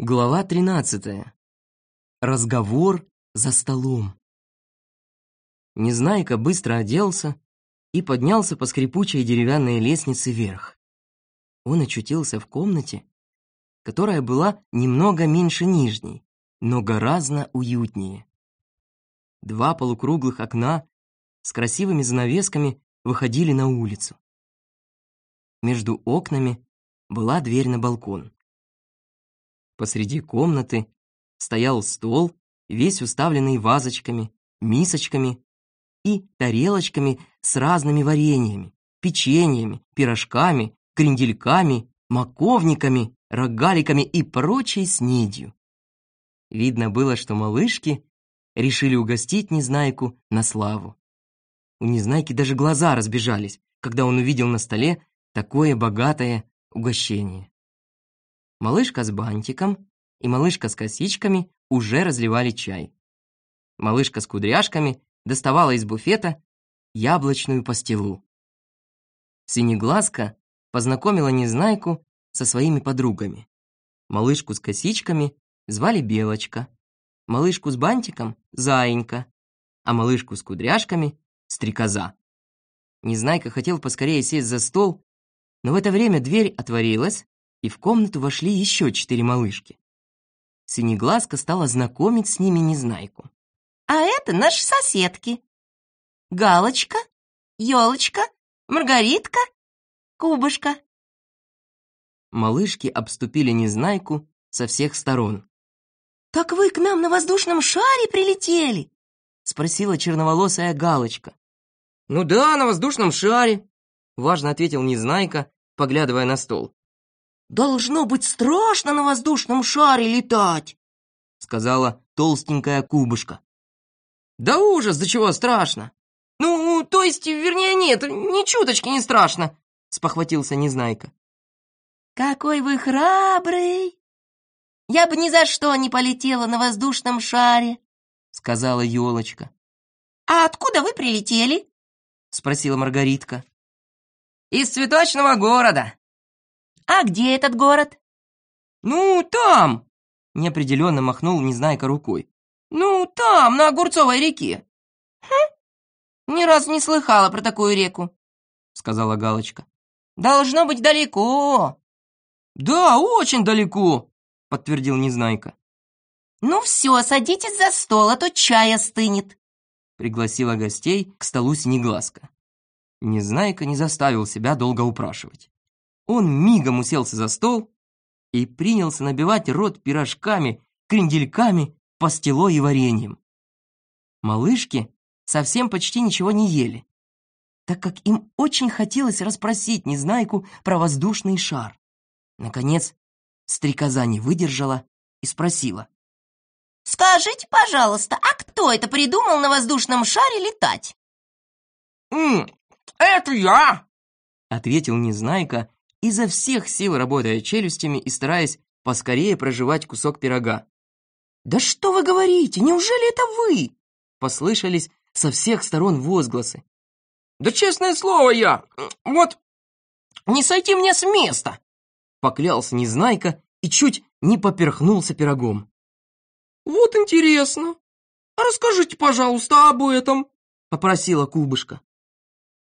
Глава 13. Разговор за столом. Незнайка быстро оделся и поднялся по скрипучей деревянной лестнице вверх. Он очутился в комнате, которая была немного меньше нижней, но гораздо уютнее. Два полукруглых окна с красивыми занавесками выходили на улицу. Между окнами была дверь на балкон. Посреди комнаты стоял стол, весь уставленный вазочками, мисочками и тарелочками с разными вареньями, печеньями, пирожками, крендельками, маковниками, рогаликами и прочей снедью. Видно было, что малышки решили угостить Незнайку на славу. У Незнайки даже глаза разбежались, когда он увидел на столе такое богатое угощение. Малышка с бантиком и малышка с косичками уже разливали чай. Малышка с кудряшками доставала из буфета яблочную пастилу. Синеглазка познакомила Незнайку со своими подругами. Малышку с косичками звали Белочка, малышку с бантиком — Заинька, а малышку с кудряшками — Стрекоза. Незнайка хотел поскорее сесть за стол, но в это время дверь отворилась, и в комнату вошли еще четыре малышки. Синеглазка стала знакомить с ними Незнайку. А это наши соседки. Галочка, елочка, Маргаритка, Кубышка. Малышки обступили Незнайку со всех сторон. «Так вы к нам на воздушном шаре прилетели?» Спросила черноволосая Галочка. «Ну да, на воздушном шаре», — важно ответил Незнайка, поглядывая на стол. «Должно быть страшно на воздушном шаре летать!» Сказала толстенькая кубышка. «Да ужас, до чего страшно!» «Ну, то есть, вернее, нет, ни чуточки не страшно!» Спохватился Незнайка. «Какой вы храбрый! Я бы ни за что не полетела на воздушном шаре!» Сказала елочка. «А откуда вы прилетели?» Спросила Маргаритка. «Из цветочного города!» «А где этот город?» «Ну, там!» Неопределенно махнул Незнайка рукой. «Ну, там, на Огурцовой реке». «Хм, ни разу не слыхала про такую реку», сказала Галочка. «Должно быть далеко». «Да, очень далеко», подтвердил Незнайка. «Ну все, садитесь за стол, а то чай остынет», пригласила гостей к столу Синеглазка. Незнайка не заставил себя долго упрашивать. Он мигом уселся за стол и принялся набивать рот пирожками, крендельками, пастилой и вареньем. Малышки совсем почти ничего не ели, так как им очень хотелось расспросить Незнайку про воздушный шар. Наконец, стрекоза не выдержала и спросила. «Скажите, пожалуйста, а кто это придумал на воздушном шаре летать?» «М, «Это я!» — ответил Незнайка изо всех сил работая челюстями и стараясь поскорее проживать кусок пирога. «Да что вы говорите? Неужели это вы?» Послышались со всех сторон возгласы. «Да честное слово я! Вот не сойти мне с места!» Поклялся Незнайка и чуть не поперхнулся пирогом. «Вот интересно. А расскажите, пожалуйста, об этом», — попросила Кубышка.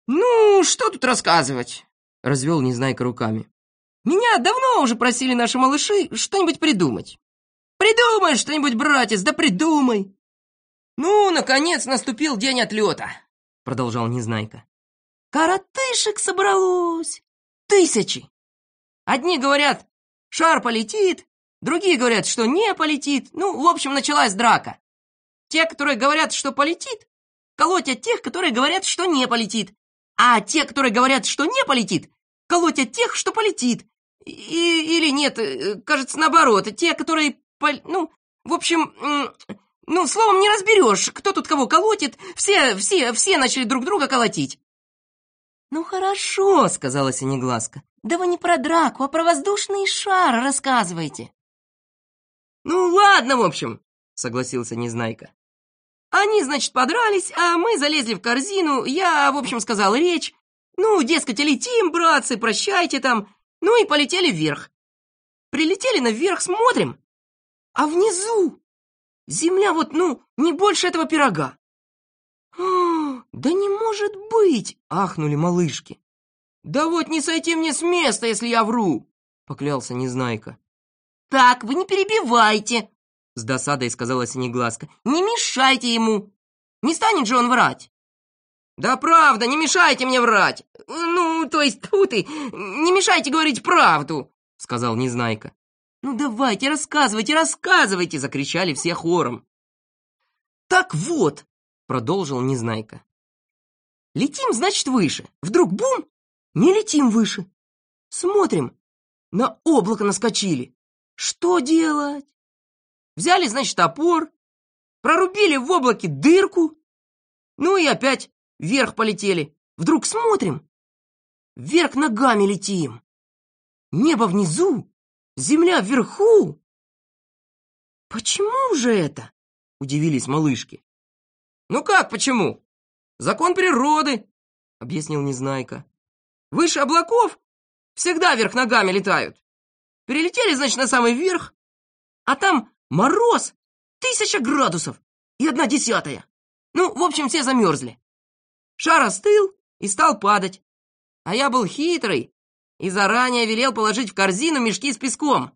«Ну, что тут рассказывать? — развел Незнайка руками. «Меня давно уже просили наши малыши что-нибудь придумать. Придумай что-нибудь, братец, да придумай!» «Ну, наконец наступил день отлета», — продолжал Незнайка. «Коротышек собралось. Тысячи. Одни говорят, шар полетит, другие говорят, что не полетит. Ну, в общем, началась драка. Те, которые говорят, что полетит, колотят тех, которые говорят, что не полетит. А те, которые говорят, что не полетит, колотят тех, что полетит. И, или нет, э, кажется, наоборот, те, которые... Пол, ну, в общем, ну, словом, не разберешь, кто тут кого колотит. Все, все, все начали друг друга колотить. «Ну хорошо», — сказала Синеглазка. «Да вы не про драку, а про воздушный шар рассказывайте». «Ну ладно, в общем», — согласился Незнайка. Они, значит, подрались, а мы залезли в корзину, я, в общем, сказал речь. Ну, дескать, летим, братцы, прощайте там. Ну и полетели вверх. Прилетели наверх, смотрим. а внизу земля вот, ну, не больше этого пирога. «А, «Да не может быть!» — ахнули малышки. «Да вот не сойти мне с места, если я вру!» — поклялся Незнайка. «Так, вы не перебивайте!» — с досадой сказала Синеглазка. «Не мешайте ему! Не станет же он врать!» «Да правда, не мешайте мне врать! Ну, то есть, тут и не мешайте говорить правду!» — сказал Незнайка. «Ну давайте, рассказывайте, рассказывайте!» — закричали все хором. «Так вот!» — продолжил Незнайка. «Летим, значит, выше. Вдруг бум! Не летим выше. Смотрим. На облако наскочили. Что делать? Взяли, значит, топор, прорубили в облаке дырку, ну и опять вверх полетели. Вдруг смотрим. Вверх ногами летим. Небо внизу, земля вверху. Почему же это? Удивились малышки. Ну как почему? Закон природы, объяснил Незнайка. Выше облаков всегда вверх ногами летают. Перелетели, значит, на самый верх, а там мороз тысяча градусов и одна десятая. Ну, в общем, все замерзли. Шар остыл и стал падать. А я был хитрый и заранее велел положить в корзину мешки с песком.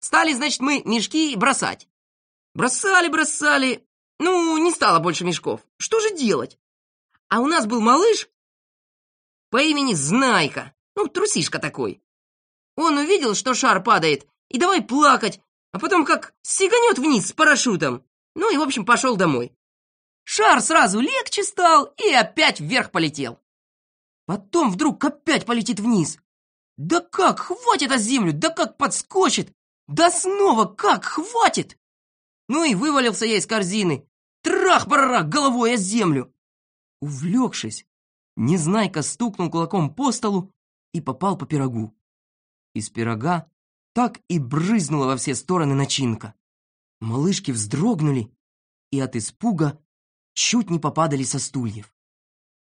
Стали, значит, мы мешки бросать. Бросали, бросали. Ну, не стало больше мешков. Что же делать? А у нас был малыш по имени Знайка. Ну, трусишка такой. Он увидел, что шар падает, и давай плакать, а потом как сиганет вниз с парашютом. Ну и, в общем, пошел домой. Шар сразу легче стал и опять вверх полетел. Потом вдруг опять полетит вниз. Да как хватит о землю, да как подскочит, да снова как хватит. Ну и вывалился я из корзины. Трах-барарах головой о землю. Увлекшись, Незнайка стукнул кулаком по столу и попал по пирогу. Из пирога так и брызнула во все стороны начинка. Малышки вздрогнули и от испуга чуть не попадали со стульев.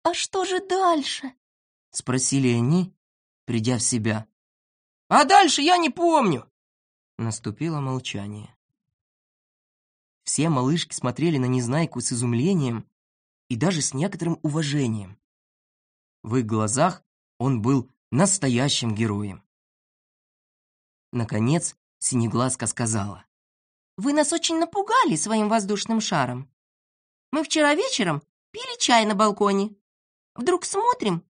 «А что же дальше?» — спросили они, придя в себя. «А дальше я не помню!» Наступило молчание. Все малышки смотрели на Незнайку с изумлением и даже с некоторым уважением. В их глазах он был настоящим героем. Наконец, Синеглазка сказала. «Вы нас очень напугали своим воздушным шаром. Мы вчера вечером пили чай на балконе. Вдруг смотрим,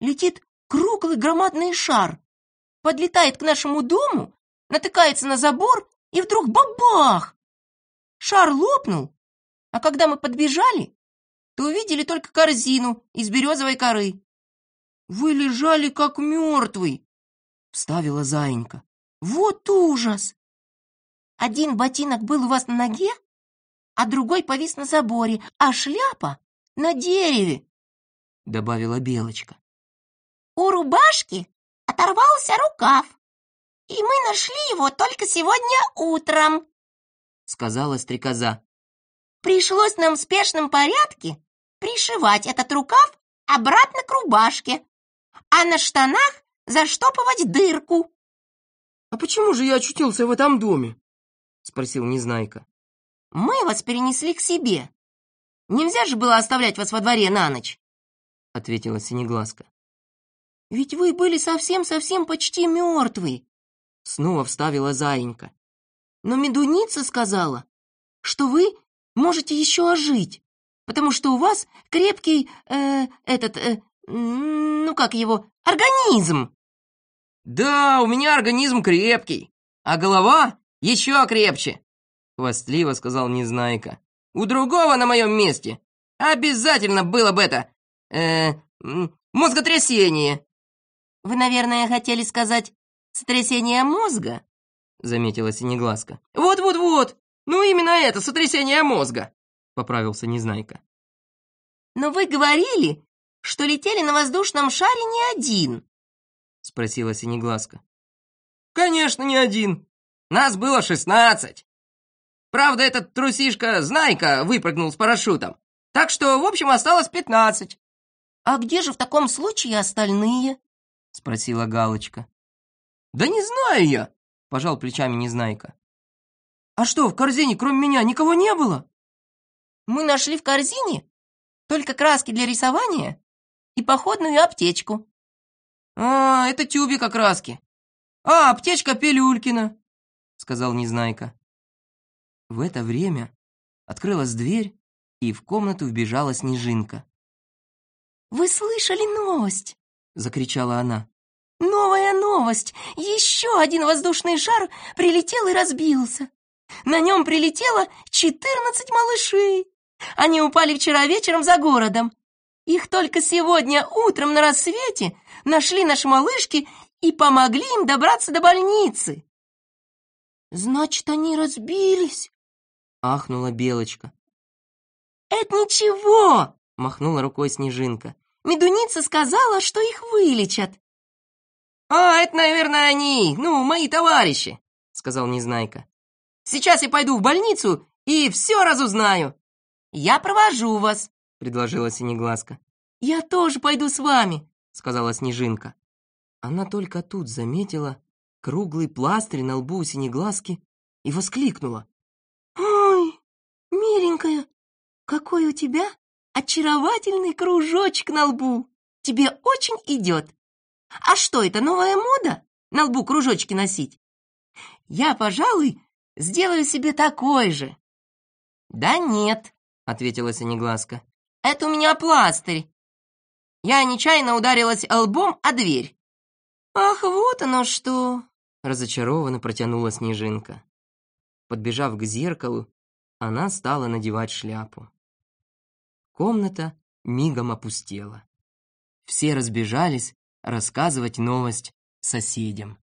летит круглый громадный шар, подлетает к нашему дому, натыкается на забор и вдруг бабах! Шар лопнул, а когда мы подбежали, то увидели только корзину из березовой коры. «Вы лежали как мертвый», — вставила Заинька. «Вот ужас! Один ботинок был у вас на ноге, а другой повис на заборе, а шляпа на дереве», — добавила Белочка. «У рубашки оторвался рукав, и мы нашли его только сегодня утром», — сказала стрекоза. Пришлось нам в спешном порядке пришивать этот рукав обратно к рубашке, а на штанах заштопывать дырку. «А почему же я очутился в этом доме?» — спросил Незнайка. «Мы вас перенесли к себе. Нельзя же было оставлять вас во дворе на ночь», — ответила Синеглазка. «Ведь вы были совсем-совсем почти мертвы», — снова вставила Заинька. «Но медуница сказала, что вы можете еще ожить, потому что у вас крепкий, э, этот, э, ну как его, организм. Да, у меня организм крепкий, а голова еще крепче, хвастливо сказал Незнайка. У другого на моем месте обязательно было бы это, э, мозготрясение. Вы, наверное, хотели сказать сотрясение мозга? Заметила Синеглазка. Вот-вот-вот, ну, именно это, сотрясение мозга, поправился Незнайка. Но вы говорили, что летели на воздушном шаре не один, спросила Синеглазка. Конечно, не один. Нас было шестнадцать. Правда, этот трусишка Знайка выпрыгнул с парашютом. Так что, в общем, осталось пятнадцать. «А где же в таком случае остальные?» — спросила Галочка. «Да не знаю я», — пожал плечами Незнайка. А что, в корзине кроме меня никого не было? Мы нашли в корзине только краски для рисования и походную аптечку. А, это тюбик окраски. А, аптечка Пилюлькина, сказал Незнайка. В это время открылась дверь, и в комнату вбежала Снежинка. «Вы слышали новость?» — закричала она. «Новая новость! Еще один воздушный шар прилетел и разбился. На нем прилетело четырнадцать малышей. Они упали вчера вечером за городом. Их только сегодня утром на рассвете нашли наши малышки и помогли им добраться до больницы». «Значит, они разбились?» — ахнула Белочка. «Это ничего!» — махнула рукой Снежинка. «Медуница сказала, что их вылечат». «А, это, наверное, они, ну, мои товарищи», — сказал Незнайка. «Сейчас я пойду в больницу и все разузнаю». «Я провожу вас», — предложила Синеглазка. «Я тоже пойду с вами», — сказала Снежинка. Она только тут заметила круглый пластырь на лбу у Синеглазки и воскликнула. «Ой, миленькая, какой у тебя очаровательный кружочек на лбу! Тебе очень идет! А что это, новая мода? На лбу кружочки носить? Я, пожалуй, сделаю себе такой же!» «Да нет», — ответила Синеглазка. «Это у меня пластырь. Я нечаянно ударилась лбом о дверь». «Ах, вот оно что!» — разочарованно протянула Снежинка. Подбежав к зеркалу, она стала надевать шляпу. Комната мигом опустела. Все разбежались рассказывать новость соседям.